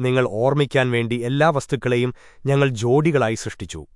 നിങ്ങൾ ഓർമ്മിക്കാൻ വേണ്ടി എല്ലാ വസ്തുക്കളെയും ഞങ്ങൾ ജോഡികളായി സൃഷ്ടിച്ചു.